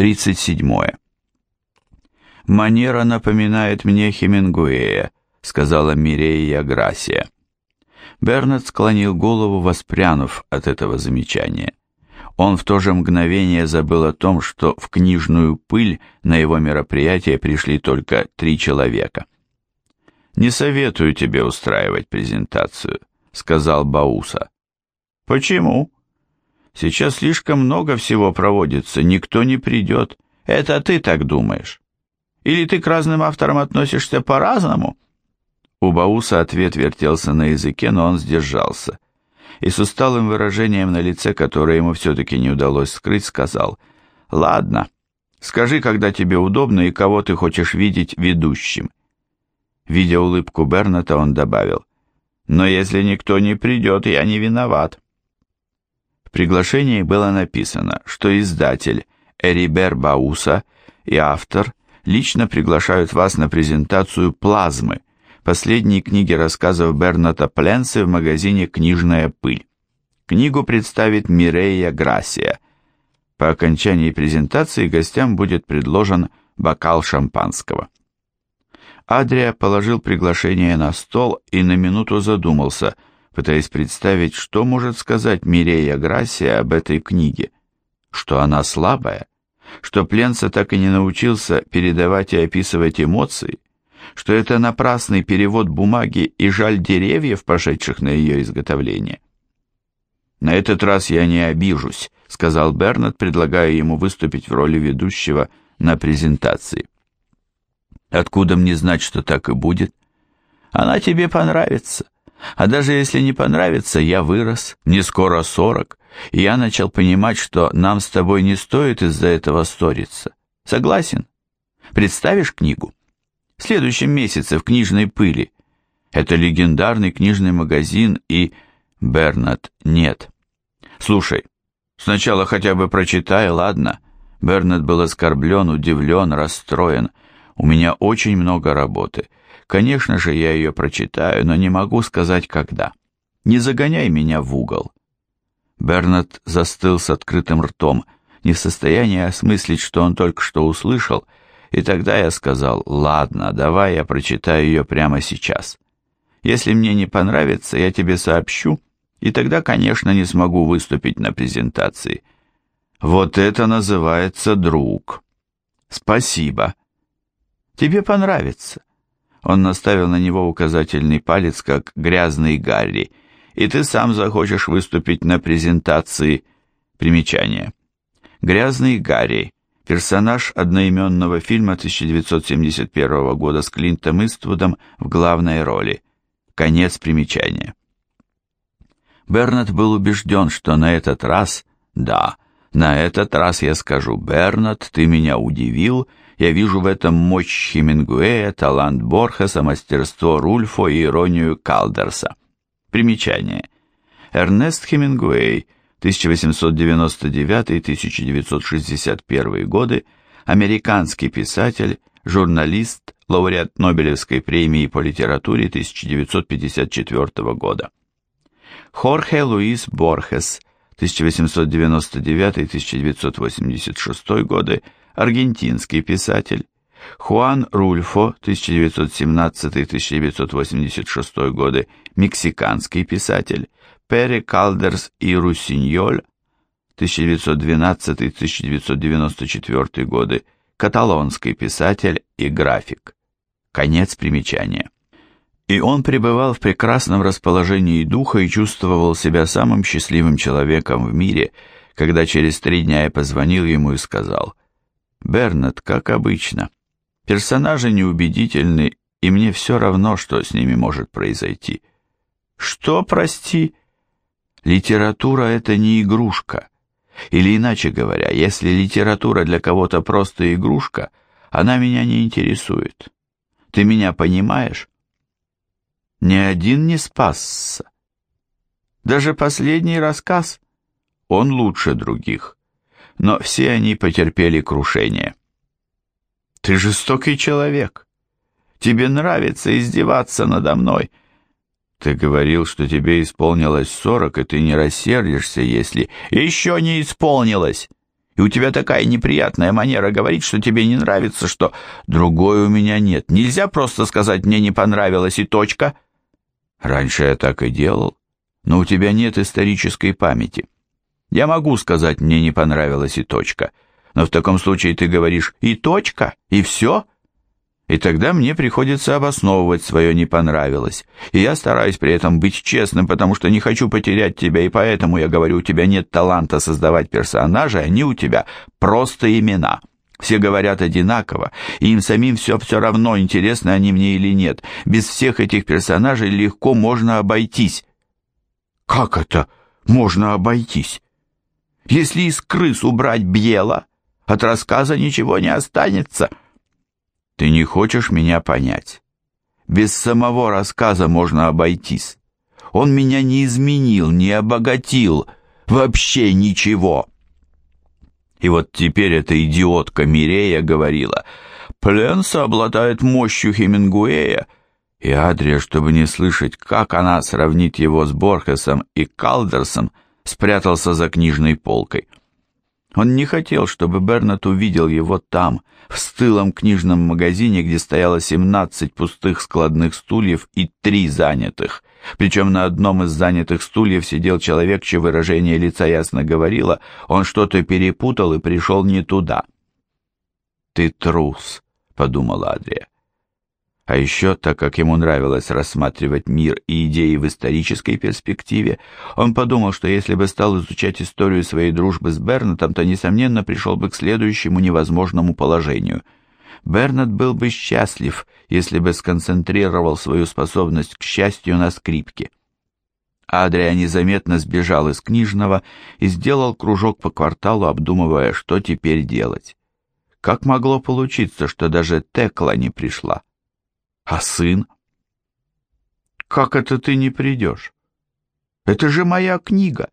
37. «Манера напоминает мне Хемингуэя», — сказала Мирея Грасия. Бернет склонил голову, воспрянув от этого замечания. Он в то же мгновение забыл о том, что в книжную пыль на его мероприятие пришли только три человека. «Не советую тебе устраивать презентацию», — сказал Бауса. «Почему?» «Сейчас слишком много всего проводится, никто не придет. Это ты так думаешь. Или ты к разным авторам относишься по-разному?» У Бауса ответ вертелся на языке, но он сдержался. И с усталым выражением на лице, которое ему все-таки не удалось скрыть, сказал, «Ладно, скажи, когда тебе удобно и кого ты хочешь видеть ведущим». Видя улыбку Берната, он добавил, «Но если никто не придет, я не виноват». В приглашении было написано, что издатель Эрибер Бауса и автор лично приглашают вас на презентацию «Плазмы», последней книги рассказов Берната Пленсы в магазине «Книжная пыль». Книгу представит Мирея Грасия. По окончании презентации гостям будет предложен бокал шампанского. Адрия положил приглашение на стол и на минуту задумался, пытаясь представить, что может сказать Мирея Грасия об этой книге. Что она слабая? Что Пленца так и не научился передавать и описывать эмоции? что это напрасный перевод бумаги и жаль деревьев, пошедших на ее изготовление. «На этот раз я не обижусь», — сказал Бернард, предлагая ему выступить в роли ведущего на презентации. «Откуда мне знать, что так и будет? Она тебе понравится. А даже если не понравится, я вырос, мне скоро сорок, и я начал понимать, что нам с тобой не стоит из-за этого ссориться. Согласен? Представишь книгу?» в следующем месяце в книжной пыли. Это легендарный книжный магазин и... Бернат нет. Слушай, сначала хотя бы прочитай, ладно? Бернат был оскорблен, удивлен, расстроен. У меня очень много работы. Конечно же, я ее прочитаю, но не могу сказать, когда. Не загоняй меня в угол. Бернат застыл с открытым ртом, не в состоянии осмыслить, что он только что услышал, и тогда я сказал, ладно, давай я прочитаю ее прямо сейчас. Если мне не понравится, я тебе сообщу, и тогда, конечно, не смогу выступить на презентации. Вот это называется друг. Спасибо. Тебе понравится. Он наставил на него указательный палец, как грязный Гарри, и ты сам захочешь выступить на презентации. Примечание. Грязный Гарри персонаж одноименного фильма 1971 года с Клинтом Иствудом в главной роли. Конец примечания. Бернат был убежден, что на этот раз, да, на этот раз я скажу, Бернат, ты меня удивил, я вижу в этом мощь Хемингуэя, талант Борхеса, мастерство Рульфо и иронию Калдерса. Примечание. Эрнест Хемингуэй – 1899-1961 годы, американский писатель, журналист, лауреат Нобелевской премии по литературе 1954 года. Хорхе Луис Борхес, 1899-1986 годы, аргентинский писатель. Хуан Рульфо, 1917-1986 годы, мексиканский писатель. Перри Калдерс и Руссиньоль 1912-1994 годы, каталонский писатель и график. Конец примечания. И он пребывал в прекрасном расположении духа и чувствовал себя самым счастливым человеком в мире, когда через три дня я позвонил ему и сказал, «Бернет, как обычно, персонажи неубедительны, и мне все равно, что с ними может произойти». «Что, прости?» Литература – это не игрушка. Или иначе говоря, если литература для кого-то просто игрушка, она меня не интересует. Ты меня понимаешь? Ни один не спасся. Даже последний рассказ, он лучше других, но все они потерпели крушение. Ты жестокий человек. Тебе нравится издеваться надо мной, ты говорил, что тебе исполнилось сорок, и ты не рассердишься, если... Еще не исполнилось! И у тебя такая неприятная манера говорить, что тебе не нравится, что другой у меня нет. Нельзя просто сказать «мне не понравилось» и точка. Раньше я так и делал, но у тебя нет исторической памяти. Я могу сказать «мне не понравилось» и точка, но в таком случае ты говоришь «и точка», и все — и тогда мне приходится обосновывать свое «не понравилось». И я стараюсь при этом быть честным, потому что не хочу потерять тебя, и поэтому я говорю, у тебя нет таланта создавать персонажей, они у тебя просто имена. Все говорят одинаково, и им самим все все равно, интересны они мне или нет. Без всех этих персонажей легко можно обойтись. Как это можно обойтись? Если из крыс убрать Бьела, от рассказа ничего не останется — ты не хочешь меня понять. Без самого рассказа можно обойтись. Он меня не изменил, не обогатил, вообще ничего. И вот теперь эта идиотка Мирея говорила, Пленса обладает мощью Хемингуэя, и Адрия, чтобы не слышать, как она сравнит его с Борхесом и Калдерсом, спрятался за книжной полкой. Он не хотел, чтобы Бернат увидел его там, в стылом книжном магазине, где стояло 17 пустых складных стульев и три занятых. Причем на одном из занятых стульев сидел человек, чье выражение лица ясно говорило, он что-то перепутал и пришел не туда. «Ты трус», — подумала Адрия. А еще, так как ему нравилось рассматривать мир и идеи в исторической перспективе, он подумал, что если бы стал изучать историю своей дружбы с Бернатом, то, несомненно, пришел бы к следующему невозможному положению. Бернат был бы счастлив, если бы сконцентрировал свою способность к счастью на скрипке. Адрия незаметно сбежал из книжного и сделал кружок по кварталу, обдумывая, что теперь делать. Как могло получиться, что даже Текла не пришла? А сын? Как это ты не придешь? Это же моя книга.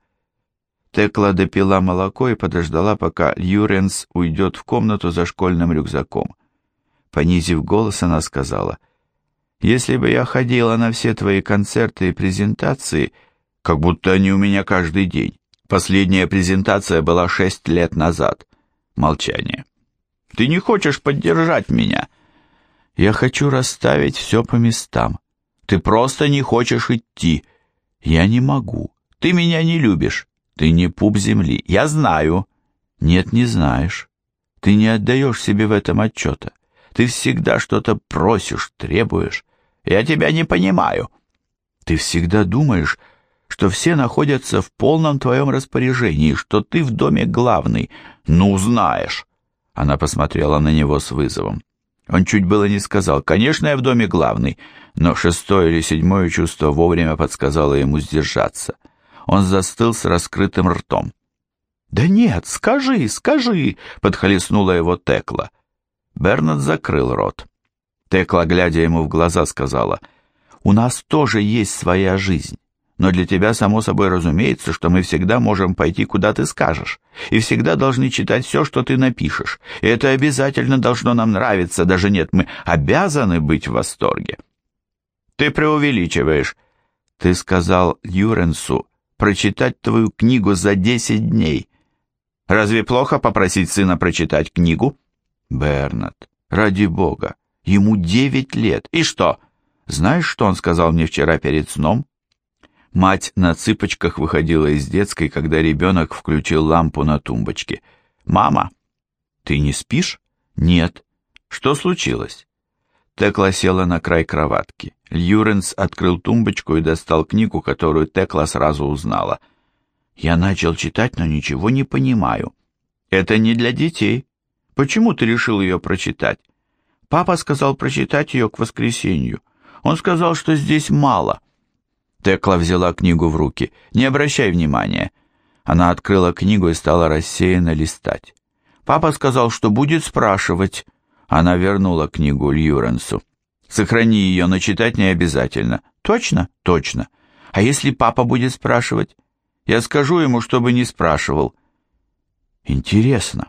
Текла допила молоко и подождала, пока Юренс уйдет в комнату за школьным рюкзаком. Понизив голос, она сказала, «Если бы я ходила на все твои концерты и презентации, как будто они у меня каждый день. Последняя презентация была шесть лет назад». Молчание. «Ты не хочешь поддержать меня?» Я хочу расставить все по местам. Ты просто не хочешь идти. Я не могу. Ты меня не любишь. Ты не пуп земли. Я знаю. Нет, не знаешь. Ты не отдаешь себе в этом отчета. Ты всегда что-то просишь, требуешь. Я тебя не понимаю. Ты всегда думаешь, что все находятся в полном твоем распоряжении, что ты в доме главный. Ну, знаешь. Она посмотрела на него с вызовом. Он чуть было не сказал, конечно, я в доме главный, но шестое или седьмое чувство вовремя подсказало ему сдержаться. Он застыл с раскрытым ртом. «Да нет, скажи, скажи!» — подхлестнула его Текла. Бернард закрыл рот. Текла, глядя ему в глаза, сказала, «У нас тоже есть своя жизнь но для тебя само собой разумеется, что мы всегда можем пойти, куда ты скажешь, и всегда должны читать все, что ты напишешь, и это обязательно должно нам нравиться, даже нет, мы обязаны быть в восторге. Ты преувеличиваешь. Ты сказал Юренсу прочитать твою книгу за десять дней. Разве плохо попросить сына прочитать книгу? Бернат, ради бога, ему девять лет, и что? Знаешь, что он сказал мне вчера перед сном? Мать на цыпочках выходила из детской, когда ребенок включил лампу на тумбочке. «Мама, ты не спишь?» «Нет». «Что случилось?» Текла села на край кроватки. Льюренс открыл тумбочку и достал книгу, которую Текла сразу узнала. «Я начал читать, но ничего не понимаю». «Это не для детей. Почему ты решил ее прочитать?» «Папа сказал прочитать ее к воскресенью. Он сказал, что здесь мало». Текла взяла книгу в руки. «Не обращай внимания». Она открыла книгу и стала рассеянно листать. «Папа сказал, что будет спрашивать». Она вернула книгу Льюренсу. «Сохрани ее, но читать не обязательно». «Точно?» «Точно. А если папа будет спрашивать?» «Я скажу ему, чтобы не спрашивал». «Интересно,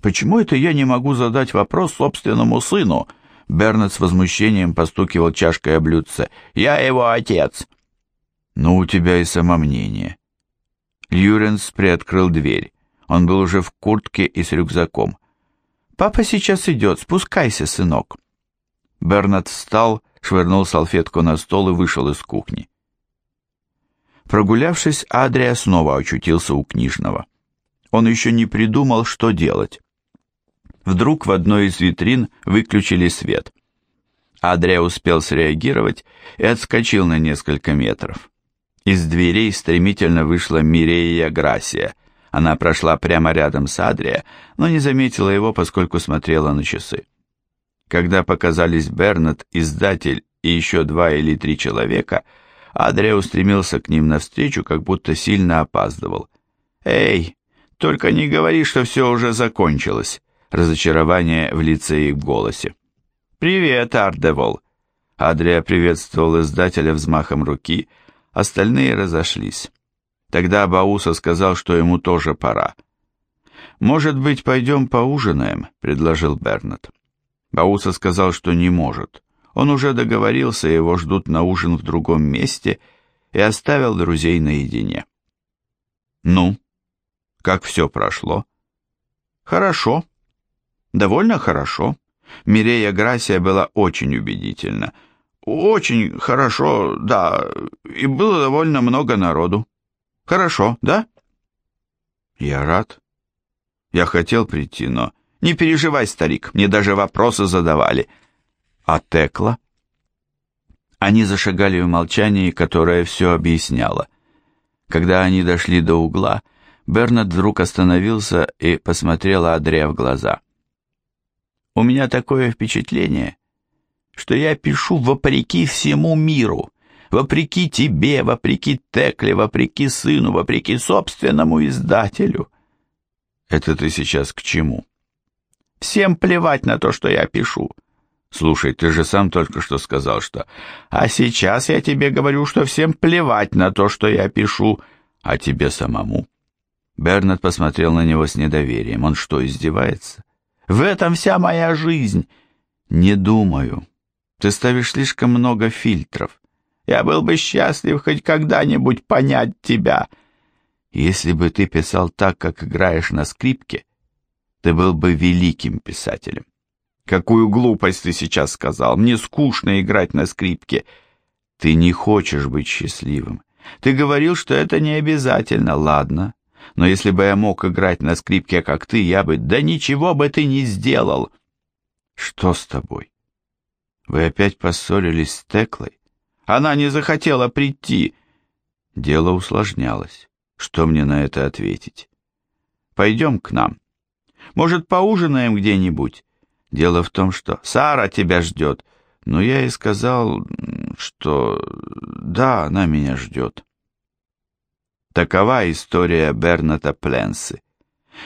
почему это я не могу задать вопрос собственному сыну?» Бернет с возмущением постукивал чашкой о блюдце. «Я его отец!» «Ну, у тебя и самомнение». Льюренс приоткрыл дверь. Он был уже в куртке и с рюкзаком. «Папа сейчас идет, спускайся, сынок». Бернард встал, швырнул салфетку на стол и вышел из кухни. Прогулявшись, Адрия снова очутился у книжного. Он еще не придумал, что делать. Вдруг в одной из витрин выключили свет. Адрия успел среагировать и отскочил на несколько метров. Из дверей стремительно вышла Мирея Грасия. Она прошла прямо рядом с Адрия, но не заметила его, поскольку смотрела на часы. Когда показались Бернет, издатель и еще два или три человека, Адрия устремился к ним навстречу, как будто сильно опаздывал. «Эй, только не говори, что все уже закончилось!» Разочарование в лице и в голосе. «Привет, Ардевол!» Адрия приветствовал издателя взмахом руки, остальные разошлись. Тогда Бауса сказал, что ему тоже пора. «Может быть, пойдем поужинаем?» — предложил Бернет. Бауса сказал, что не может. Он уже договорился, его ждут на ужин в другом месте, и оставил друзей наедине. «Ну, как все прошло?» «Хорошо. Довольно хорошо. Мирея Грасия была очень убедительна. Очень хорошо, да, и было довольно много народу. Хорошо, да?» «Я рад. Я хотел прийти, но...» «Не переживай, старик, мне даже вопросы задавали». «А Текла?» Они зашагали в молчании, которое все объясняло. Когда они дошли до угла, Бернард вдруг остановился и посмотрел Адре в глаза. «У меня такое впечатление, что я пишу вопреки всему миру, вопреки тебе, вопреки Текле, вопреки сыну, вопреки собственному издателю». «Это ты сейчас к чему?» Всем плевать на то, что я пишу. Слушай, ты же сам только что сказал, что... А сейчас я тебе говорю, что всем плевать на то, что я пишу, а тебе самому. Бернард посмотрел на него с недоверием. Он что, издевается? В этом вся моя жизнь. Не думаю. Ты ставишь слишком много фильтров. Я был бы счастлив хоть когда-нибудь понять тебя. Если бы ты писал так, как играешь на скрипке, ты был бы великим писателем. Какую глупость ты сейчас сказал. Мне скучно играть на скрипке. Ты не хочешь быть счастливым. Ты говорил, что это не обязательно. Ладно. Но если бы я мог играть на скрипке, как ты, я бы... Да ничего бы ты не сделал. Что с тобой? Вы опять поссорились с Теклой? Она не захотела прийти. Дело усложнялось. Что мне на это ответить? Пойдем к нам. Может, поужинаем где-нибудь? Дело в том, что Сара тебя ждет. Но я и сказал, что да, она меня ждет. Такова история Берната Пленсы.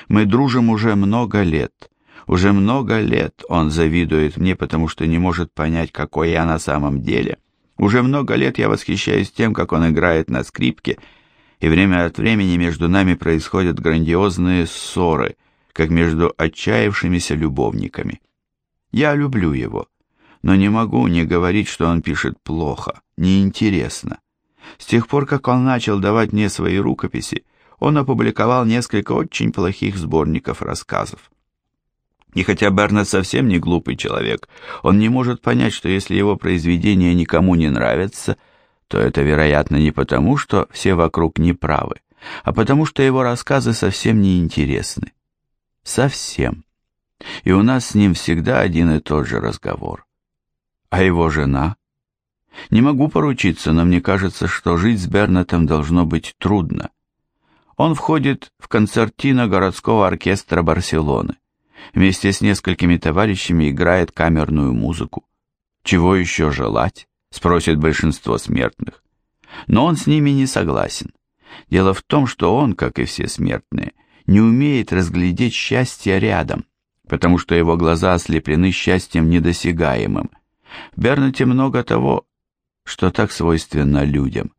Мы дружим уже много лет. Уже много лет он завидует мне, потому что не может понять, какой я на самом деле. Уже много лет я восхищаюсь тем, как он играет на скрипке, и время от времени между нами происходят грандиозные ссоры, как между отчаявшимися любовниками. Я люблю его, но не могу не говорить, что он пишет плохо, неинтересно. С тех пор, как он начал давать мне свои рукописи, он опубликовал несколько очень плохих сборников рассказов. И хотя Бернет совсем не глупый человек, он не может понять, что если его произведения никому не нравятся, то это, вероятно, не потому, что все вокруг неправы, а потому что его рассказы совсем не интересны. Совсем. И у нас с ним всегда один и тот же разговор. А его жена? Не могу поручиться, но мне кажется, что жить с Бернетом должно быть трудно. Он входит в концертино городского оркестра Барселоны. Вместе с несколькими товарищами играет камерную музыку. Чего еще желать? Спросит большинство смертных. Но он с ними не согласен. Дело в том, что он, как и все смертные, не умеет разглядеть счастье рядом, потому что его глаза ослеплены счастьем недосягаемым. В Бернете много того, что так свойственно людям.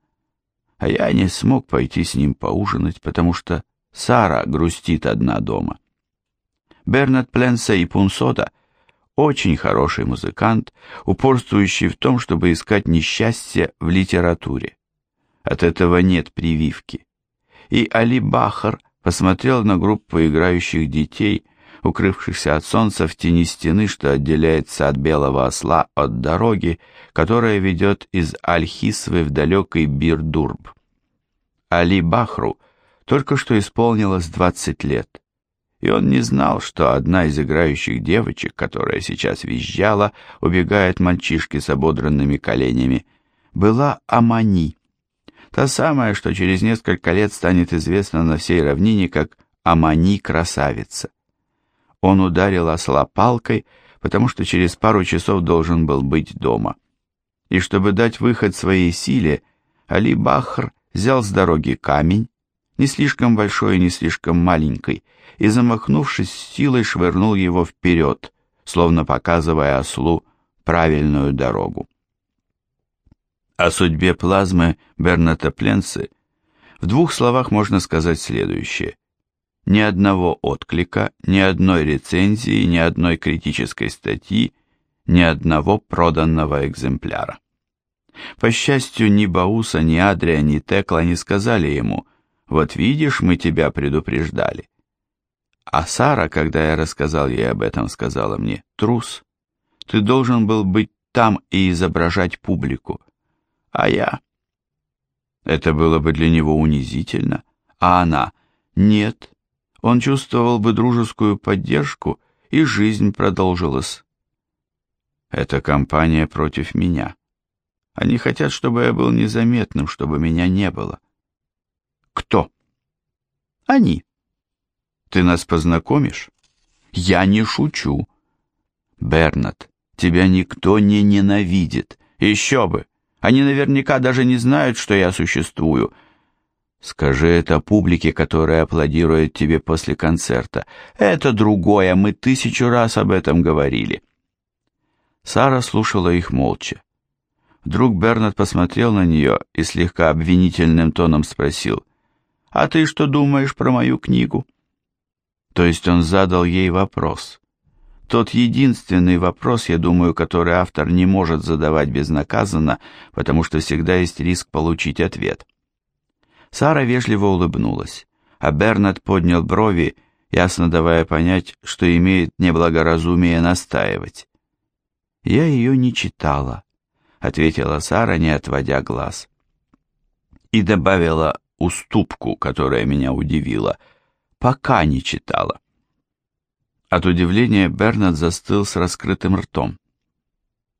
А я не смог пойти с ним поужинать, потому что Сара грустит одна дома. Бернет Пленса и Пунсода очень хороший музыкант, упорствующий в том, чтобы искать несчастье в литературе. От этого нет прививки. И Али Бахар посмотрел на группу играющих детей, укрывшихся от солнца в тени стены, что отделяет сад Белого Осла от дороги, которая ведет из Аль-Хисвы в далекий Бирдурб. Али Бахру только что исполнилось 20 лет, и он не знал, что одна из играющих девочек, которая сейчас визжала, убегает мальчишки с ободранными коленями, была Амани, та самая, что через несколько лет станет известна на всей равнине как Амани-красавица. Он ударил осла палкой, потому что через пару часов должен был быть дома. И чтобы дать выход своей силе, Али Бахр взял с дороги камень, не слишком большой и не слишком маленький, и, замахнувшись силой, швырнул его вперед, словно показывая ослу правильную дорогу. О судьбе плазмы Берната Пленцы в двух словах можно сказать следующее. Ни одного отклика, ни одной рецензии, ни одной критической статьи, ни одного проданного экземпляра. По счастью, ни Бауса, ни Адрия, ни Текла не сказали ему «Вот видишь, мы тебя предупреждали». А Сара, когда я рассказал ей об этом, сказала мне «Трус, ты должен был быть там и изображать публику» а я. Это было бы для него унизительно, а она нет. Он чувствовал бы дружескую поддержку, и жизнь продолжилась. Это компания против меня. Они хотят, чтобы я был незаметным, чтобы меня не было. Кто? Они. Ты нас познакомишь? Я не шучу. Бернат, тебя никто не ненавидит. Еще бы. Они наверняка даже не знают, что я существую. Скажи это публике, которая аплодирует тебе после концерта. Это другое, мы тысячу раз об этом говорили. Сара слушала их молча. Вдруг Бернард посмотрел на нее и слегка обвинительным тоном спросил, «А ты что думаешь про мою книгу?» То есть он задал ей вопрос. Тот единственный вопрос, я думаю, который автор не может задавать безнаказанно, потому что всегда есть риск получить ответ. Сара вежливо улыбнулась, а Бернард поднял брови, ясно давая понять, что имеет неблагоразумие настаивать. «Я ее не читала», — ответила Сара, не отводя глаз. И добавила уступку, которая меня удивила, «пока не читала». От удивления Бернард застыл с раскрытым ртом.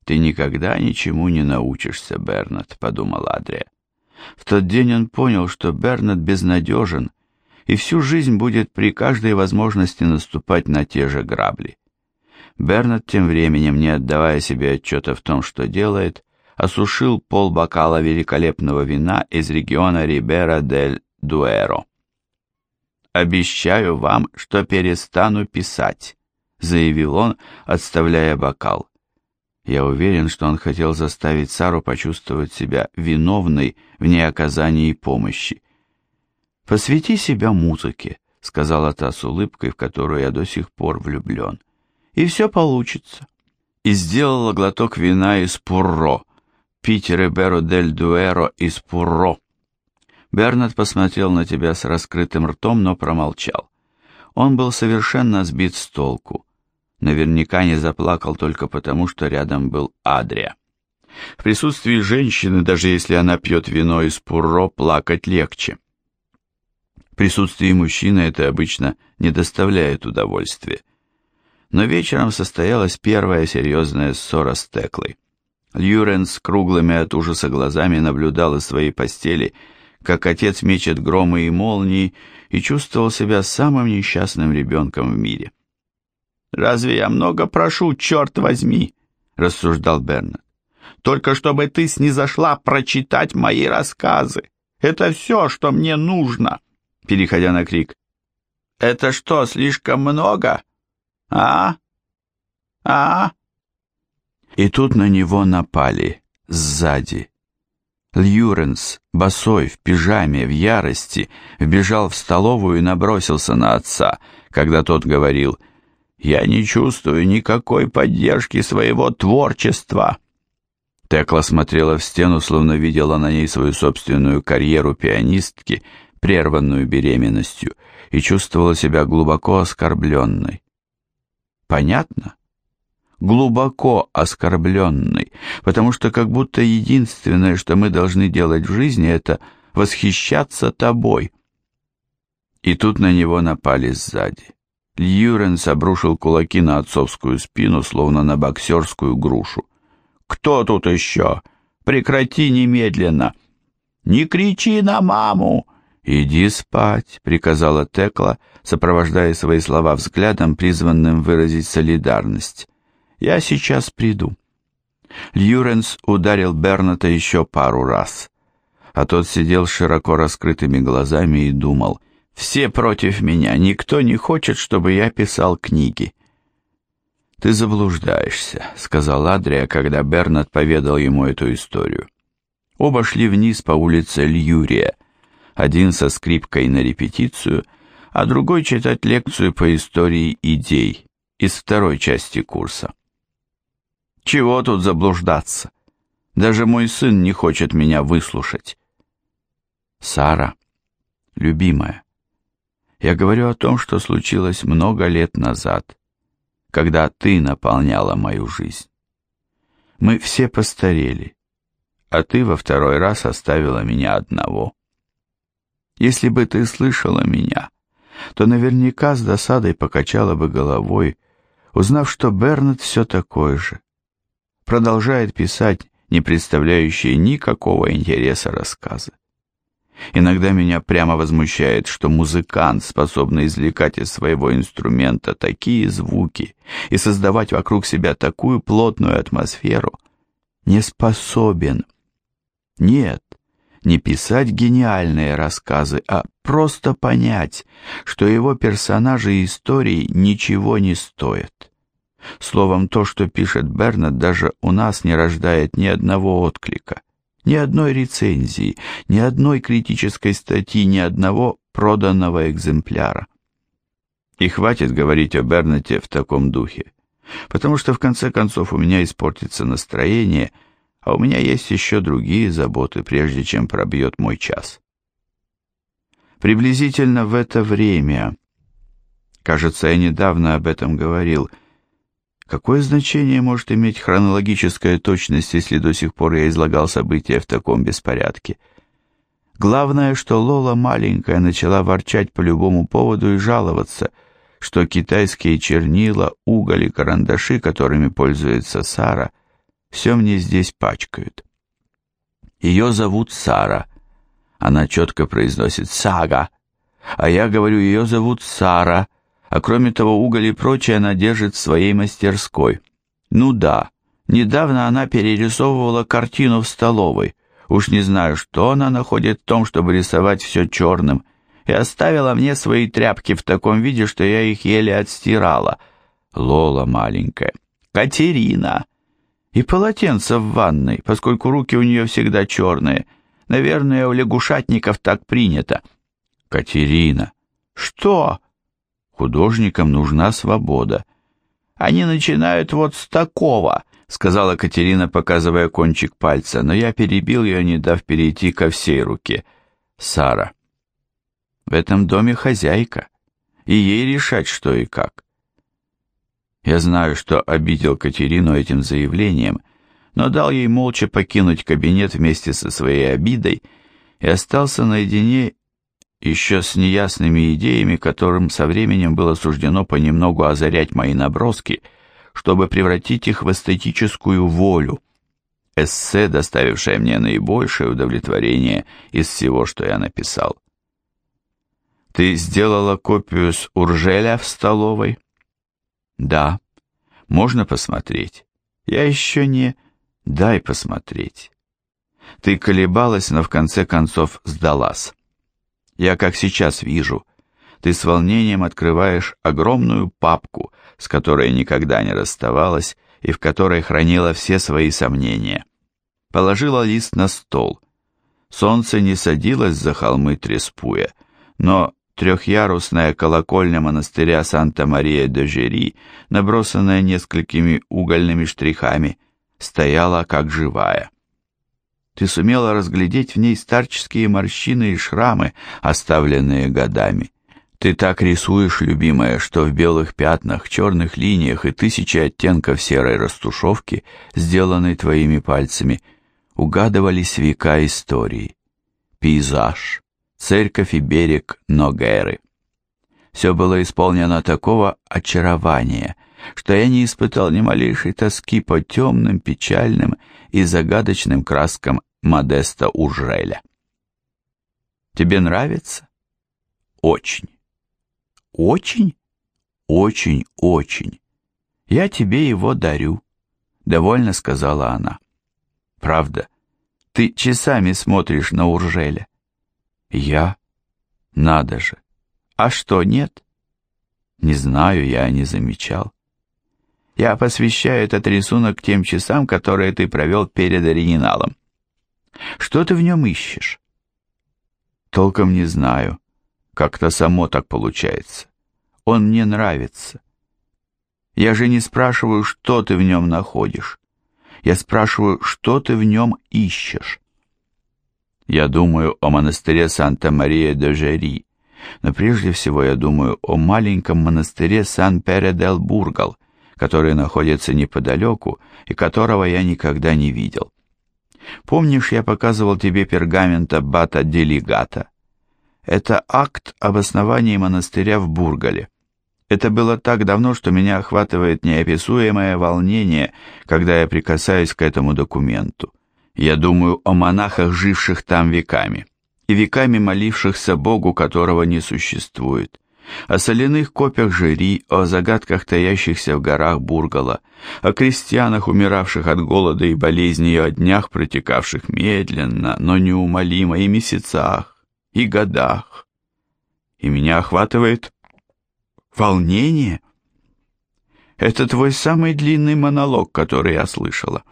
«Ты никогда ничему не научишься, Бернард», — подумал Адрия. В тот день он понял, что Бернард безнадежен и всю жизнь будет при каждой возможности наступать на те же грабли. Бернард тем временем, не отдавая себе отчета в том, что делает, осушил пол бокала великолепного вина из региона Рибера дель Дуэро. «Обещаю вам, что перестану писать», — заявил он, отставляя бокал. Я уверен, что он хотел заставить Сару почувствовать себя виновной в неоказании помощи. «Посвяти себя музыке», — сказала та с улыбкой, в которую я до сих пор влюблен. «И все получится». И сделала глоток вина из пурро, Питер Беро дель Дуэро из пурро. Бернард посмотрел на тебя с раскрытым ртом, но промолчал. Он был совершенно сбит с толку. Наверняка не заплакал только потому, что рядом был Адрия. В присутствии женщины, даже если она пьет вино из пурро, плакать легче. В присутствии мужчины это обычно не доставляет удовольствия. Но вечером состоялась первая серьезная ссора с Теклой. Льюрен с круглыми от ужаса глазами наблюдал из своей постели, как отец мечет громы и молнии, и чувствовал себя самым несчастным ребенком в мире. «Разве я много прошу, черт возьми?» — рассуждал Бернард. «Только чтобы ты снизошла прочитать мои рассказы. Это все, что мне нужно!» Переходя на крик. «Это что, слишком много? А? А?» И тут на него напали, сзади. Льюренс, босой, в пижаме, в ярости, вбежал в столовую и набросился на отца, когда тот говорил «Я не чувствую никакой поддержки своего творчества». Текла смотрела в стену, словно видела на ней свою собственную карьеру пианистки, прерванную беременностью, и чувствовала себя глубоко оскорбленной. Понятно? Глубоко оскорбленной, потому что как будто единственное, что мы должны делать в жизни, это восхищаться тобой. И тут на него напали сзади. Льюренс обрушил кулаки на отцовскую спину, словно на боксерскую грушу. «Кто тут еще? Прекрати немедленно!» «Не кричи на маму!» «Иди спать», — приказала Текла, сопровождая свои слова взглядом, призванным выразить солидарность. «Я сейчас приду». Льюренс ударил Берната еще пару раз, а тот сидел широко раскрытыми глазами и думал, «Все против меня, никто не хочет, чтобы я писал книги». «Ты заблуждаешься», — сказал Адрия, когда Бернат поведал ему эту историю. Оба шли вниз по улице Льюрия, один со скрипкой на репетицию, а другой читать лекцию по истории идей из второй части курса. Чего тут заблуждаться? Даже мой сын не хочет меня выслушать. Сара, любимая, я говорю о том, что случилось много лет назад, когда ты наполняла мою жизнь. Мы все постарели, а ты во второй раз оставила меня одного. Если бы ты слышала меня, то наверняка с досадой покачала бы головой, узнав, что Бернет все такой же. Продолжает писать не представляющие никакого интереса рассказы. Иногда меня прямо возмущает, что музыкант, способный извлекать из своего инструмента такие звуки и создавать вокруг себя такую плотную атмосферу, не способен. Нет, не писать гениальные рассказы, а просто понять, что его персонажи и истории ничего не стоят. Словом, то, что пишет Бернет, даже у нас не рождает ни одного отклика, ни одной рецензии, ни одной критической статьи, ни одного проданного экземпляра. И хватит говорить о Бернете в таком духе, потому что в конце концов у меня испортится настроение – а у меня есть еще другие заботы, прежде чем пробьет мой час. Приблизительно в это время, кажется, я недавно об этом говорил, какое значение может иметь хронологическая точность, если до сих пор я излагал события в таком беспорядке? Главное, что Лола маленькая начала ворчать по любому поводу и жаловаться, что китайские чернила, уголь и карандаши, которыми пользуется Сара, все мне здесь пачкают. Ее зовут Сара. Она четко произносит «Сага», а я говорю, ее зовут Сара, а кроме того, уголь и прочее она держит в своей мастерской. Ну да, недавно она перерисовывала картину в столовой. Уж не знаю, что она находит в том, чтобы рисовать все черным, и оставила мне свои тряпки в таком виде, что я их еле отстирала. Лола маленькая. Катерина. И полотенце в ванной, поскольку руки у нее всегда черные. Наверное, у лягушатников так принято. Катерина. Что? Художникам нужна свобода. Они начинают вот с такого, сказала Катерина, показывая кончик пальца, но я перебил ее, не дав перейти ко всей руке. Сара. В этом доме хозяйка, и ей решать, что и как. Я знаю, что обидел Катерину этим заявлением, но дал ей молча покинуть кабинет вместе со своей обидой и остался наедине еще с неясными идеями, которым со временем было суждено понемногу озарять мои наброски, чтобы превратить их в эстетическую волю. Эссе, доставившее мне наибольшее удовлетворение из всего, что я написал. «Ты сделала копию с Уржеля в столовой?» Да. Можно посмотреть? Я еще не... Дай посмотреть. Ты колебалась, но в конце концов сдалась. Я как сейчас вижу. Ты с волнением открываешь огромную папку, с которой никогда не расставалась и в которой хранила все свои сомнения. Положила лист на стол. Солнце не садилось за холмы Треспуя, но Трехъярусная колокольня монастыря Санта-Мария-де-Жери, набросанная несколькими угольными штрихами, стояла как живая. Ты сумела разглядеть в ней старческие морщины и шрамы, оставленные годами. Ты так рисуешь, любимая, что в белых пятнах, черных линиях и тысячи оттенков серой растушевки, сделанной твоими пальцами, угадывались века истории. Пейзаж, церковь и берег Ногеры. Все было исполнено такого очарования, что я не испытал ни малейшей тоски по темным, печальным и загадочным краскам Модеста Уржеля. Тебе нравится? Очень. Очень? Очень, очень. Я тебе его дарю, довольно сказала она. Правда, ты часами смотришь на Уржеля. Я? Надо же. А что, нет? Не знаю, я не замечал. Я посвящаю этот рисунок тем часам, которые ты провел перед оригиналом. Что ты в нем ищешь? Толком не знаю. Как-то само так получается. Он мне нравится. Я же не спрашиваю, что ты в нем находишь. Я спрашиваю, что ты в нем ищешь. Я думаю о монастыре Санта-Мария-де-Жери, но прежде всего я думаю о маленьком монастыре Сан-Пере-дел-Бургал, который находится неподалеку и которого я никогда не видел. Помнишь, я показывал тебе пергамент аббата Делегата? Это акт об основании монастыря в Бургале. Это было так давно, что меня охватывает неописуемое волнение, когда я прикасаюсь к этому документу. Я думаю о монахах, живших там веками, и веками молившихся Богу, которого не существует о соляных копьях жири, о загадках, таящихся в горах Бургала, о крестьянах, умиравших от голода и болезней, и о днях, протекавших медленно, но неумолимо, и месяцах, и годах. И меня охватывает волнение. Это твой самый длинный монолог, который я слышала.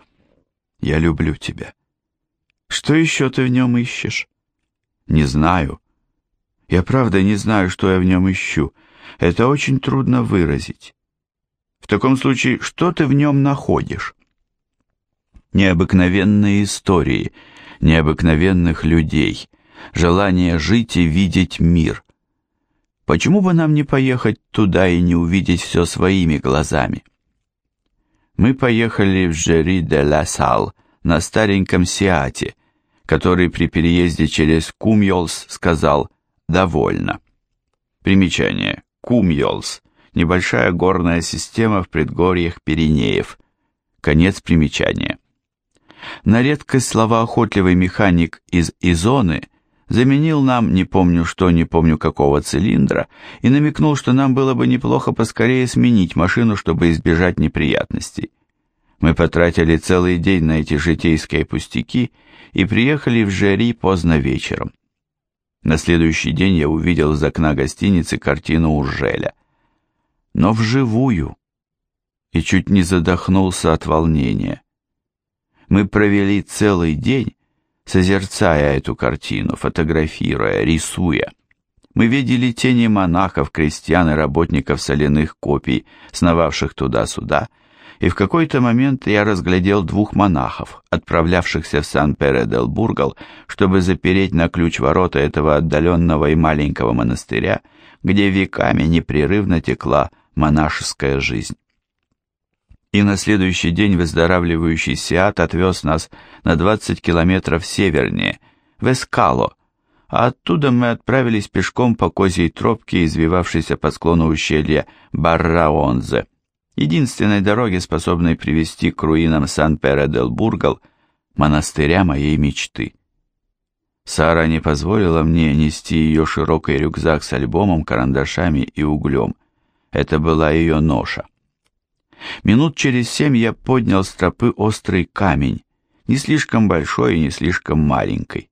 Я люблю тебя. Что еще ты в нем ищешь? Не знаю. Я правда не знаю, что я в нем ищу. Это очень трудно выразить. В таком случае, что ты в нем находишь? Необыкновенные истории, необыкновенных людей, желание жить и видеть мир. Почему бы нам не поехать туда и не увидеть все своими глазами? Мы поехали в Жери-де-Ла-Сал на стареньком Сиате, который при переезде через Кумьолс сказал довольно. Примечание. Кумьолс. Небольшая горная система в предгорьях Пиренеев. Конец примечания. На редкость словоохотливый механик из Изоны заменил нам, не помню что, не помню какого цилиндра, и намекнул, что нам было бы неплохо поскорее сменить машину, чтобы избежать неприятностей. Мы потратили целый день на эти житейские пустяки и приехали в Жери поздно вечером. На следующий день я увидел из окна гостиницы картину Уржеля. Но вживую. И чуть не задохнулся от волнения. Мы провели целый день, созерцая эту картину, фотографируя, рисуя. Мы видели тени монахов, крестьян и работников соляных копий, сновавших туда-сюда, и в какой-то момент я разглядел двух монахов, отправлявшихся в Сан-Пере-дел-Бургал, чтобы запереть на ключ ворота этого отдаленного и маленького монастыря, где веками непрерывно текла монашеская жизнь. И на следующий день выздоравливающий Сиат отвез нас на 20 километров севернее, в Эскало, а оттуда мы отправились пешком по козьей тропке, извивавшейся по склону ущелья Барраонзе единственной дороге, способной привести к руинам Сан-Пере-дел-Бургал, монастыря моей мечты. Сара не позволила мне нести ее широкий рюкзак с альбомом, карандашами и углем. Это была ее ноша. Минут через семь я поднял с тропы острый камень, не слишком большой и не слишком маленький.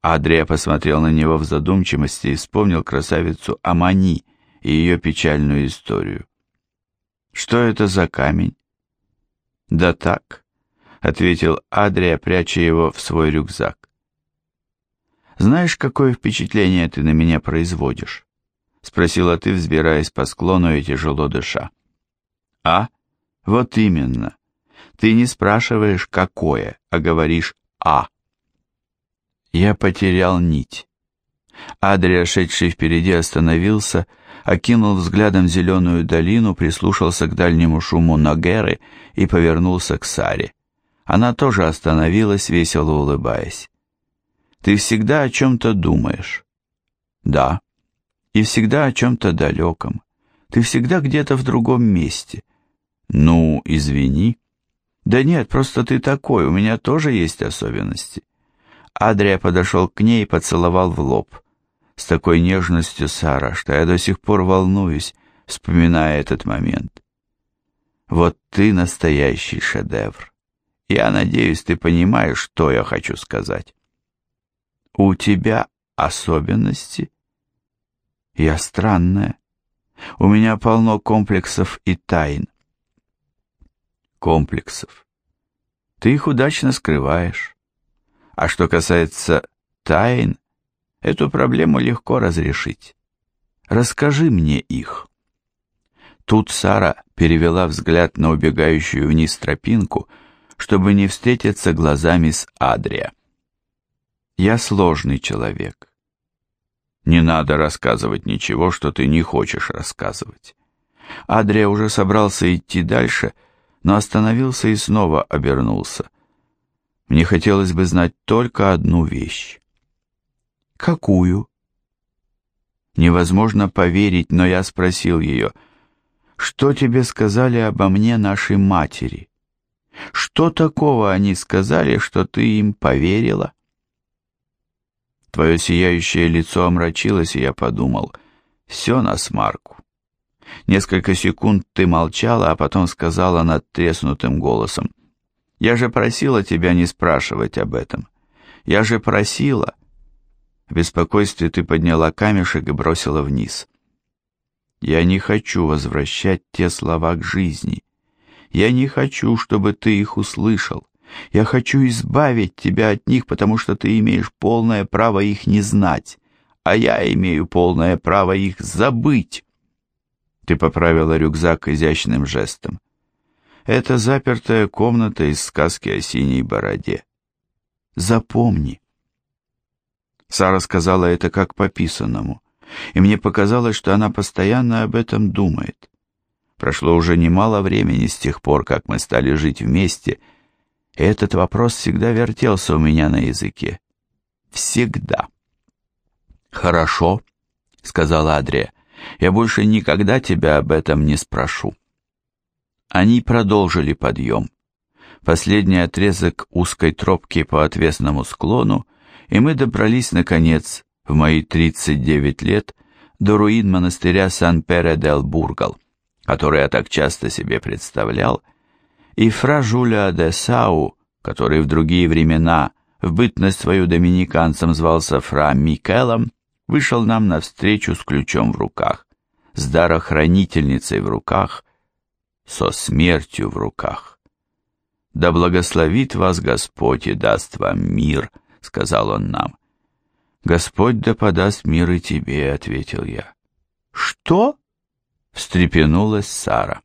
Адрия посмотрел на него в задумчивости и вспомнил красавицу Амани и ее печальную историю. Что это за камень? Да так, ответил Адрия, пряча его в свой рюкзак. Знаешь, какое впечатление ты на меня производишь? Спросила ты, взбираясь по склону и тяжело дыша. А? Вот именно. Ты не спрашиваешь, какое, а говоришь «а». Я потерял нить. Адрия, шедший впереди, остановился, окинул взглядом зеленую долину, прислушался к дальнему шуму Ногеры и повернулся к Саре. Она тоже остановилась, весело улыбаясь. «Ты всегда о чем-то думаешь?» «Да. И всегда о чем-то далеком. Ты всегда где-то в другом месте». «Ну, извини». «Да нет, просто ты такой, у меня тоже есть особенности». Адрия подошел к ней и поцеловал в лоб. С такой нежностью, Сара, что я до сих пор волнуюсь, вспоминая этот момент. Вот ты настоящий шедевр. Я надеюсь, ты понимаешь, что я хочу сказать. У тебя особенности? Я странная. У меня полно комплексов и тайн. Комплексов. Ты их удачно скрываешь. А что касается тайн, эту проблему легко разрешить. Расскажи мне их. Тут Сара перевела взгляд на убегающую вниз тропинку, чтобы не встретиться глазами с Адрия. Я сложный человек. Не надо рассказывать ничего, что ты не хочешь рассказывать. Адрия уже собрался идти дальше, но остановился и снова обернулся. Мне хотелось бы знать только одну вещь. Какую? Невозможно поверить, но я спросил ее, что тебе сказали обо мне наши матери? Что такого они сказали, что ты им поверила? Твое сияющее лицо омрачилось, и я подумал, все на смарку. Несколько секунд ты молчала, а потом сказала над треснутым голосом, я же просила тебя не спрашивать об этом. Я же просила. В беспокойстве ты подняла камешек и бросила вниз. Я не хочу возвращать те слова к жизни. Я не хочу, чтобы ты их услышал. Я хочу избавить тебя от них, потому что ты имеешь полное право их не знать, а я имею полное право их забыть. Ты поправила рюкзак изящным жестом. Это запертая комната из сказки о синей бороде. Запомни. Сара сказала это как по писанному, и мне показалось, что она постоянно об этом думает. Прошло уже немало времени с тех пор, как мы стали жить вместе, и этот вопрос всегда вертелся у меня на языке. Всегда. «Хорошо», — сказала Адрия, — «я больше никогда тебя об этом не спрошу». Они продолжили подъем. Последний отрезок узкой тропки по отвесному склону, и мы добрались, наконец, в мои 39 лет, до руин монастыря Сан-Пере-дел-Бургал, который я так часто себе представлял, и фра Жуля де Сау, который в другие времена в бытность свою доминиканцем звался фра Микелом, вышел нам навстречу с ключом в руках, с дарохранительницей в руках, со смертью в руках. «Да благословит вас Господь и даст вам мир», — сказал он нам. «Господь да подаст мир и тебе», — ответил я. «Что?» — встрепенулась Сара.